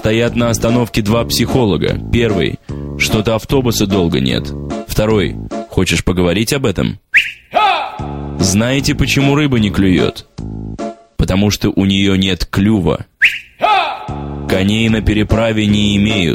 Стоят на остановке два психолога. Первый. Что-то автобуса долго нет. Второй. Хочешь поговорить об этом? Знаете, почему рыба не клюет? Потому что у нее нет клюва. Коней на переправе не имеют.